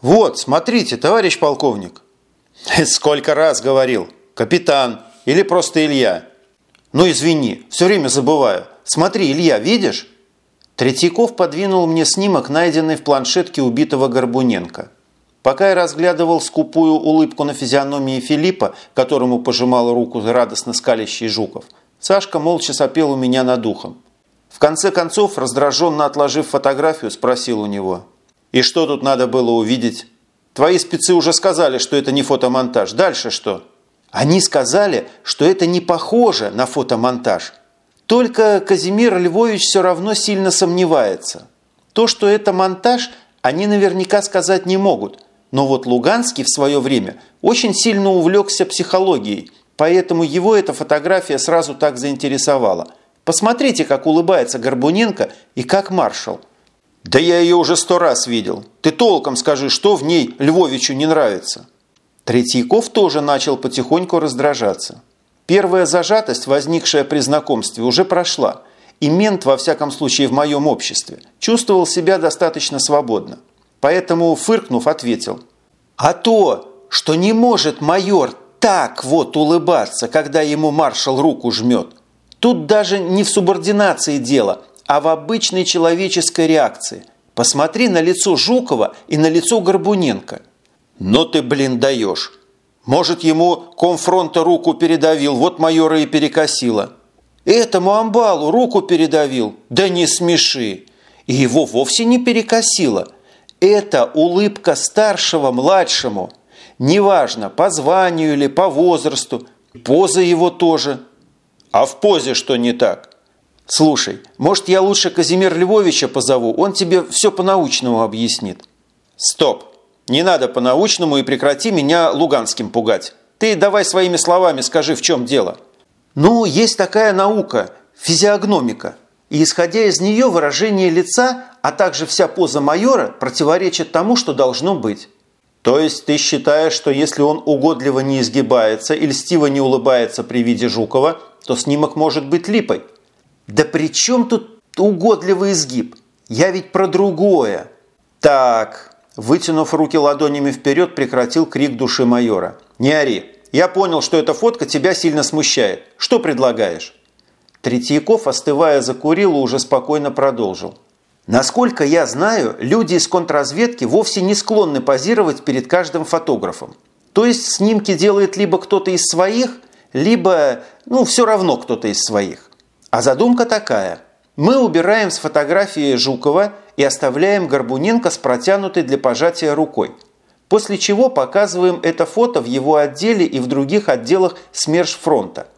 «Вот, смотрите, товарищ полковник». «Сколько раз говорил. Капитан или просто Илья». «Ну, извини, все время забываю. Смотри, Илья, видишь?» Третьяков подвинул мне снимок, найденный в планшетке убитого Горбуненко. Пока я разглядывал скупую улыбку на физиономии Филиппа, которому пожимал руку радостно скалящий Жуков, Сашка молча сопел у меня над ухом. В конце концов, раздраженно отложив фотографию, спросил у него. «И что тут надо было увидеть? Твои спецы уже сказали, что это не фотомонтаж. Дальше что?» «Они сказали, что это не похоже на фотомонтаж», только Казимир Львович все равно сильно сомневается. То, что это монтаж, они наверняка сказать не могут. Но вот Луганский в свое время очень сильно увлекся психологией, поэтому его эта фотография сразу так заинтересовала. Посмотрите, как улыбается Горбуненко и как маршал. «Да я ее уже сто раз видел. Ты толком скажи, что в ней Львовичу не нравится?» Третьяков тоже начал потихоньку раздражаться. Первая зажатость, возникшая при знакомстве, уже прошла, и мент, во всяком случае в моем обществе, чувствовал себя достаточно свободно. Поэтому, фыркнув, ответил. «А то, что не может майор так вот улыбаться, когда ему маршал руку жмет, тут даже не в субординации дело, а в обычной человеческой реакции. Посмотри на лицо Жукова и на лицо Горбуненко». «Но ты, блин, даешь!» Может, ему комфронта руку передавил, вот майора и перекосило. Этому амбалу руку передавил? Да не смеши. И его вовсе не перекосило. Это улыбка старшего младшему. Неважно, по званию или по возрасту. Поза его тоже. А в позе что не так? Слушай, может, я лучше Казимир Львовича позову? Он тебе все по-научному объяснит. Стоп. Не надо по-научному и прекрати меня луганским пугать. Ты давай своими словами скажи, в чем дело. Ну, есть такая наука – физиогномика. И исходя из нее выражение лица, а также вся поза майора противоречат тому, что должно быть. То есть ты считаешь, что если он угодливо не изгибается и льстиво не улыбается при виде Жукова, то снимок может быть липой? Да при чем тут угодливый изгиб? Я ведь про другое. Так, Вытянув руки ладонями вперед, прекратил крик души майора. «Не ори! Я понял, что эта фотка тебя сильно смущает. Что предлагаешь?» Третьяков, остывая, закурил и уже спокойно продолжил. Насколько я знаю, люди из контрразведки вовсе не склонны позировать перед каждым фотографом. То есть снимки делает либо кто-то из своих, либо, ну, все равно кто-то из своих. А задумка такая. Мы убираем с фотографии Жукова и оставляем Горбуненко с протянутой для пожатия рукой. После чего показываем это фото в его отделе и в других отделах СМЕРШ фронта.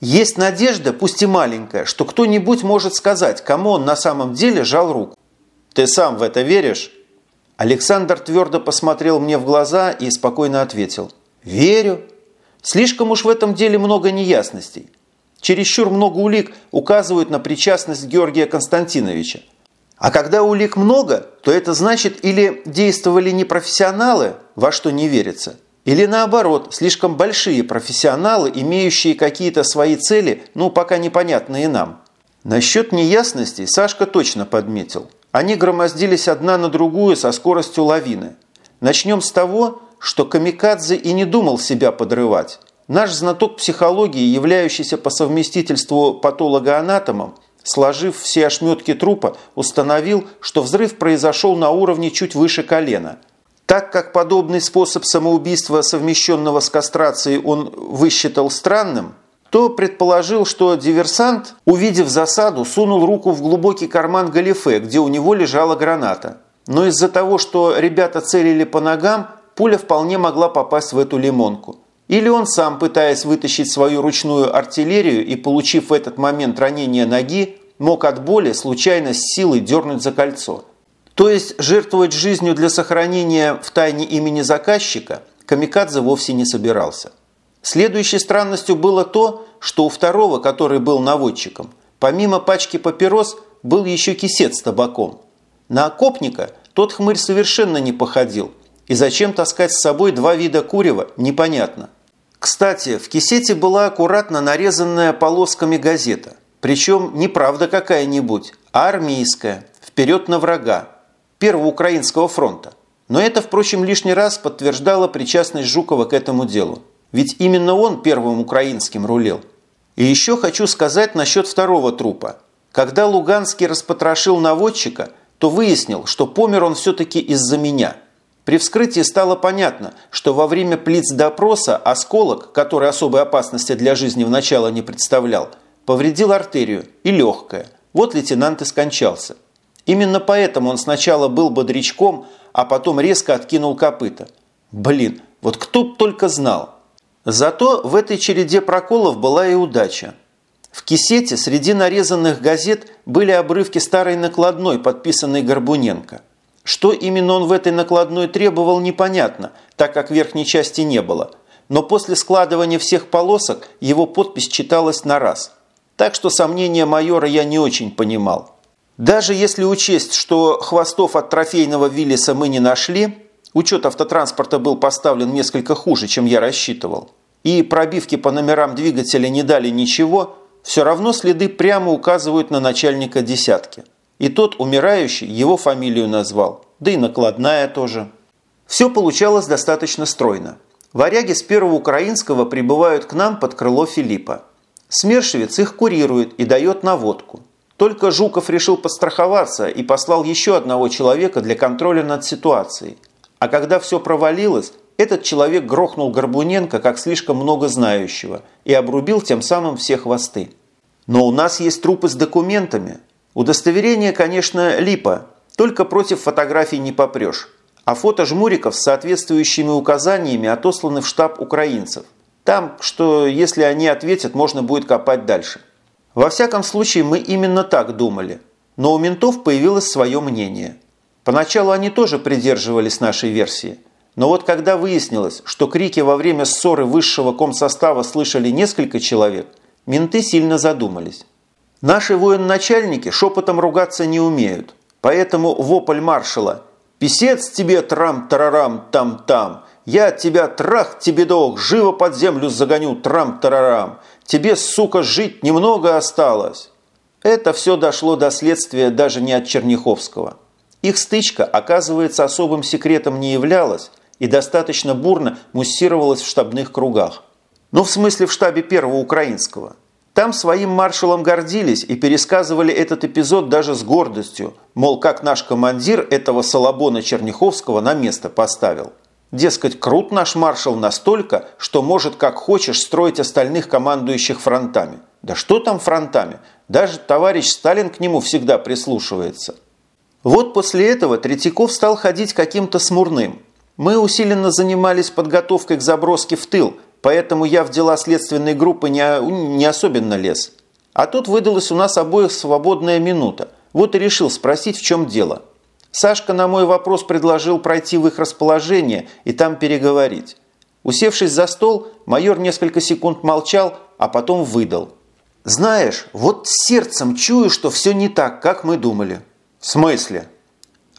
Есть надежда, пусть и маленькая, что кто-нибудь может сказать, кому он на самом деле жал руку. Ты сам в это веришь? Александр твердо посмотрел мне в глаза и спокойно ответил. Верю. Слишком уж в этом деле много неясностей. Чересчур много улик указывают на причастность Георгия Константиновича. А когда улик много, то это значит или действовали не профессионалы, во что не верится, или наоборот, слишком большие профессионалы, имеющие какие-то свои цели, ну пока непонятные нам. Насчет неясностей Сашка точно подметил. Они громоздились одна на другую со скоростью лавины. Начнем с того, что Камикадзе и не думал себя подрывать. Наш знаток психологии, являющийся по совместительству патологоанатомом, Сложив все ошметки трупа, установил, что взрыв произошел на уровне чуть выше колена. Так как подобный способ самоубийства, совмещенного с кастрацией, он высчитал странным, то предположил, что диверсант, увидев засаду, сунул руку в глубокий карман галифе, где у него лежала граната. Но из-за того, что ребята целили по ногам, пуля вполне могла попасть в эту лимонку. Или он сам, пытаясь вытащить свою ручную артиллерию и получив в этот момент ранение ноги, мог от боли случайно с силой дернуть за кольцо. То есть жертвовать жизнью для сохранения в тайне имени заказчика Камикадзе вовсе не собирался. Следующей странностью было то, что у второго, который был наводчиком, помимо пачки папирос был еще кисет с табаком. На окопника тот хмырь совершенно не походил, и зачем таскать с собой два вида курева, непонятно – кстати, в кисете была аккуратно нарезанная полосками газета. Причем не правда какая-нибудь, а армейская, вперед на врага, Первого Украинского фронта. Но это, впрочем, лишний раз подтверждало причастность Жукова к этому делу. Ведь именно он первым украинским рулил. И еще хочу сказать насчет второго трупа. Когда Луганский распотрошил наводчика, то выяснил, что помер он все-таки из-за меня. При вскрытии стало понятно, что во время плиц-допроса осколок, который особой опасности для жизни вначале не представлял, повредил артерию и легкое. Вот лейтенант и скончался. Именно поэтому он сначала был бодрячком, а потом резко откинул копыта. Блин, вот кто б только знал. Зато в этой череде проколов была и удача. В кисете среди нарезанных газет были обрывки старой накладной, подписанной Горбуненко. Что именно он в этой накладной требовал, непонятно, так как верхней части не было. Но после складывания всех полосок его подпись читалась на раз. Так что сомнения майора я не очень понимал. Даже если учесть, что хвостов от трофейного Виллиса мы не нашли, учет автотранспорта был поставлен несколько хуже, чем я рассчитывал, и пробивки по номерам двигателя не дали ничего, все равно следы прямо указывают на начальника десятки. И тот, умирающий, его фамилию назвал, да и накладная тоже. Все получалось достаточно стройно. Варяги с первого украинского прибывают к нам под крыло Филиппа. Смершевец их курирует и дает наводку – только Жуков решил подстраховаться и послал еще одного человека для контроля над ситуацией. А когда все провалилось, этот человек грохнул Горбуненко как слишком много знающего и обрубил тем самым все хвосты. Но у нас есть трупы с документами. Удостоверение, конечно, липа, только против фотографий не попрешь. А фото жмуриков с соответствующими указаниями отосланы в штаб украинцев. Там, что если они ответят, можно будет копать дальше. Во всяком случае, мы именно так думали. Но у ментов появилось свое мнение. Поначалу они тоже придерживались нашей версии. Но вот когда выяснилось, что крики во время ссоры высшего комсостава слышали несколько человек, менты сильно задумались. Наши военачальники шепотом ругаться не умеют. Поэтому вопль маршала «Писец тебе трам-тарарам там-там! Я тебя трах тебе дох, живо под землю загоню трам-тарарам! Тебе, сука, жить немного осталось. Это все дошло до следствия даже не от Черняховского. Их стычка, оказывается, особым секретом не являлась и достаточно бурно муссировалась в штабных кругах. Ну, в смысле, в штабе первого украинского. Там своим маршалом гордились и пересказывали этот эпизод даже с гордостью, мол, как наш командир этого Солобона Черняховского на место поставил. Дескать, крут наш маршал настолько, что может как хочешь строить остальных командующих фронтами. Да что там фронтами? Даже товарищ Сталин к нему всегда прислушивается. Вот после этого Третьяков стал ходить каким-то смурным. Мы усиленно занимались подготовкой к заброске в тыл, поэтому я в дела следственной группы не, не особенно лез. А тут выдалась у нас обоих свободная минута. Вот и решил спросить, в чем дело. Сашка на мой вопрос предложил пройти в их расположение и там переговорить. Усевшись за стол, майор несколько секунд молчал, а потом выдал. «Знаешь, вот сердцем чую, что все не так, как мы думали». «В смысле?»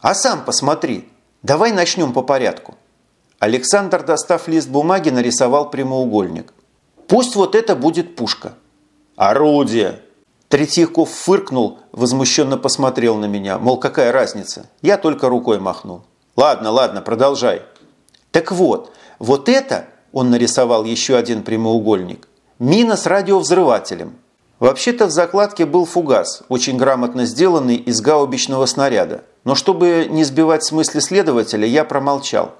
«А сам посмотри. Давай начнем по порядку». Александр, достав лист бумаги, нарисовал прямоугольник. «Пусть вот это будет пушка». «Орудие!» Третьяков фыркнул, возмущенно посмотрел на меня, мол, какая разница. Я только рукой махнул. «Ладно, ладно, продолжай». «Так вот, вот это...» Он нарисовал еще один прямоугольник. «Мина с радиовзрывателем. Вообще-то в закладке был фугас, очень грамотно сделанный из гаубичного снаряда. Но чтобы не сбивать с мысли следователя, я промолчал.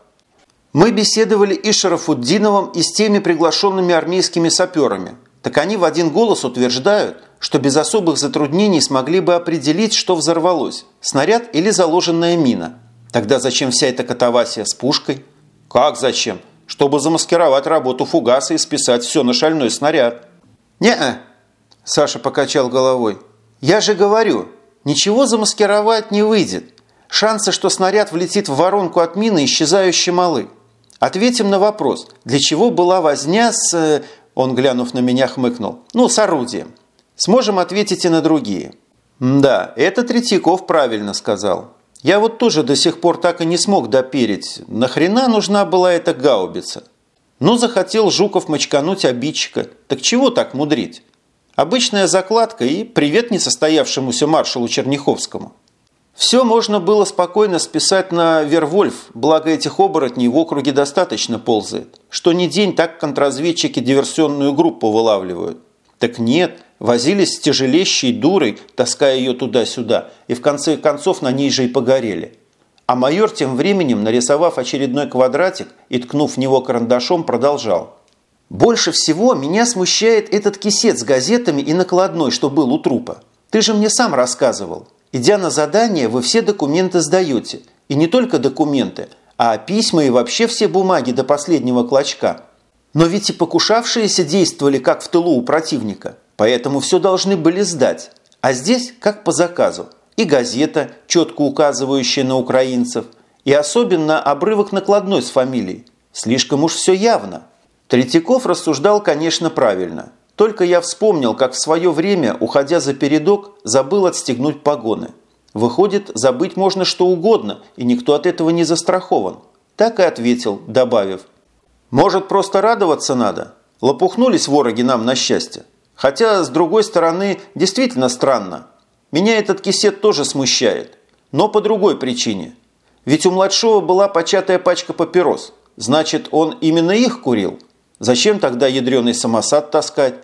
Мы беседовали и с Шарафуддиновым, и с теми приглашенными армейскими саперами. Так они в один голос утверждают, что без особых затруднений смогли бы определить, что взорвалось – снаряд или заложенная мина. Тогда зачем вся эта катавасия с пушкой? Как зачем? Чтобы замаскировать работу фугаса и списать все на шальной снаряд. «Не-а», – Саша покачал головой. «Я же говорю, ничего замаскировать не выйдет. Шансы, что снаряд влетит в воронку от мины, исчезающе малы. Ответим на вопрос, для чего была возня с... Э, он, глянув на меня, хмыкнул. Ну, с орудием. Сможем ответить и на другие. Да, это Третьяков правильно сказал. Я вот тоже до сих пор так и не смог доперить, нахрена нужна была эта гаубица. Ну, захотел Жуков мочкануть обидчика, так чего так мудрить? Обычная закладка и привет несостоявшемуся маршалу Черняховскому. Все можно было спокойно списать на Вервольф, благо этих оборотней в округе достаточно ползает, что не день так контрразведчики диверсионную группу вылавливают. Так нет, возились с тяжелещей дурой, таская ее туда-сюда, и в конце концов на ней же и погорели. А майор тем временем, нарисовав очередной квадратик и ткнув в него карандашом, продолжал. «Больше всего меня смущает этот кисет с газетами и накладной, что был у трупа. Ты же мне сам рассказывал. Идя на задание, вы все документы сдаете. И не только документы, а письма и вообще все бумаги до последнего клочка. Но ведь и покушавшиеся действовали как в тылу у противника, поэтому все должны были сдать. А здесь как по заказу. И газета, четко указывающая на украинцев, и особенно обрывок накладной с фамилией. Слишком уж все явно. Третьяков рассуждал, конечно, правильно – только я вспомнил, как в свое время, уходя за передок, забыл отстегнуть погоны. Выходит, забыть можно что угодно, и никто от этого не застрахован. Так и ответил, добавив. Может, просто радоваться надо? Лопухнулись вороги нам на счастье. Хотя, с другой стороны, действительно странно. Меня этот кисет тоже смущает. Но по другой причине. Ведь у младшего была початая пачка папирос. Значит, он именно их курил. Зачем тогда ядреный самосад таскать?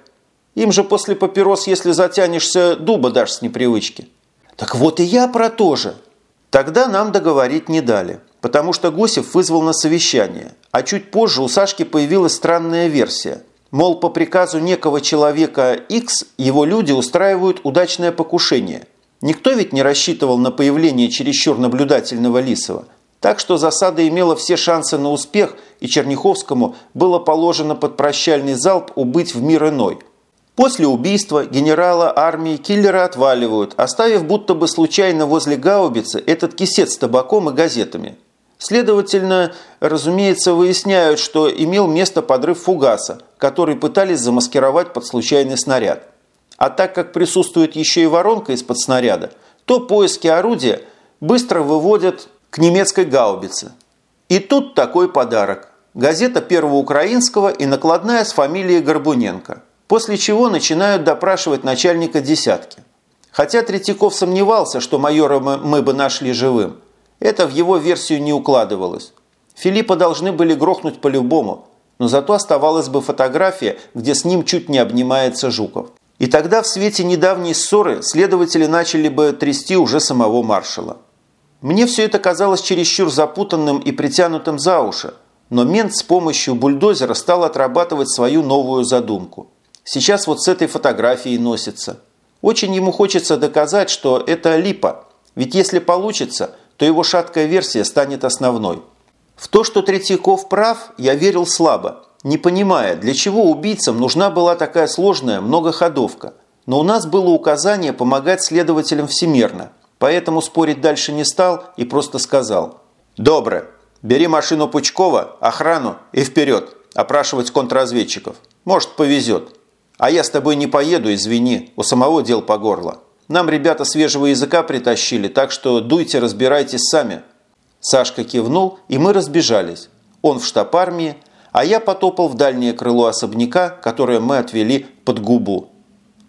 Им же после папирос, если затянешься, дуба дашь с непривычки. Так вот и я про то же. Тогда нам договорить не дали, потому что Гусев вызвал на совещание, а чуть позже у Сашки появилась странная версия. Мол, по приказу некого человека X его люди устраивают удачное покушение. Никто ведь не рассчитывал на появление чересчур наблюдательного Лисова – так что засада имела все шансы на успех, и Черняховскому было положено под прощальный залп убыть в мир иной. После убийства генерала армии киллеры отваливают, оставив будто бы случайно возле гаубицы этот кисет с табаком и газетами. Следовательно, разумеется, выясняют, что имел место подрыв фугаса, который пытались замаскировать под случайный снаряд. А так как присутствует еще и воронка из-под снаряда, то поиски орудия быстро выводят к немецкой гаубице. И тут такой подарок. Газета Первого Украинского и накладная с фамилией Горбуненко. После чего начинают допрашивать начальника десятки. Хотя Третьяков сомневался, что майора мы бы нашли живым. Это в его версию не укладывалось. Филиппа должны были грохнуть по-любому, но зато оставалась бы фотография, где с ним чуть не обнимается Жуков. И тогда в свете недавней ссоры следователи начали бы трясти уже самого маршала. Мне все это казалось чересчур запутанным и притянутым за уши, но мент с помощью бульдозера стал отрабатывать свою новую задумку. Сейчас вот с этой фотографией носится. Очень ему хочется доказать, что это липа, ведь если получится, то его шаткая версия станет основной. В то, что Третьяков прав, я верил слабо, не понимая, для чего убийцам нужна была такая сложная многоходовка. Но у нас было указание помогать следователям всемирно – Поэтому спорить дальше не стал и просто сказал. «Добро. Бери машину Пучкова, охрану и вперед. Опрашивать контрразведчиков. Может, повезет. А я с тобой не поеду, извини. У самого дел по горло. Нам ребята свежего языка притащили, так что дуйте, разбирайтесь сами». Сашка кивнул, и мы разбежались. Он в штаб армии, а я потопал в дальнее крыло особняка, которое мы отвели под губу.